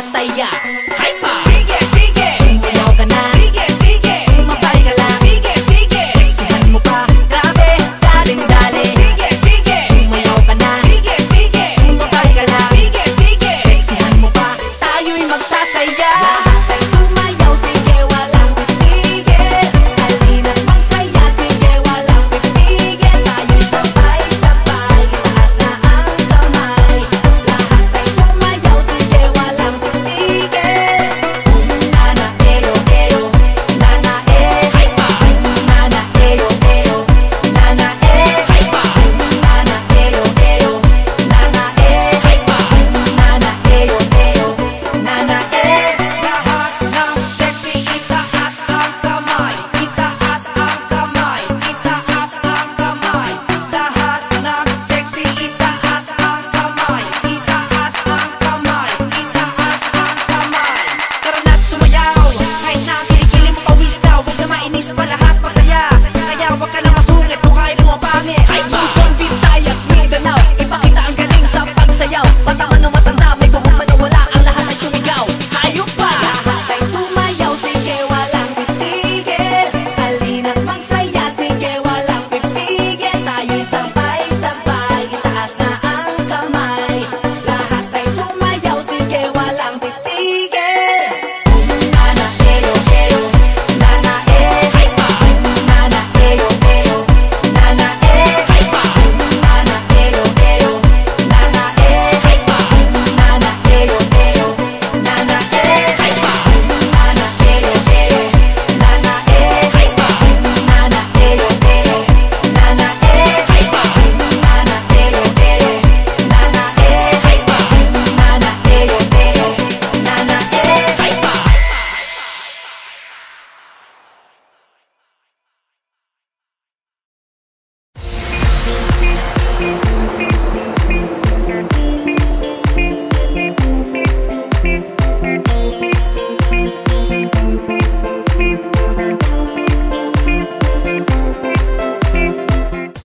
masaya. Hype mis palabras.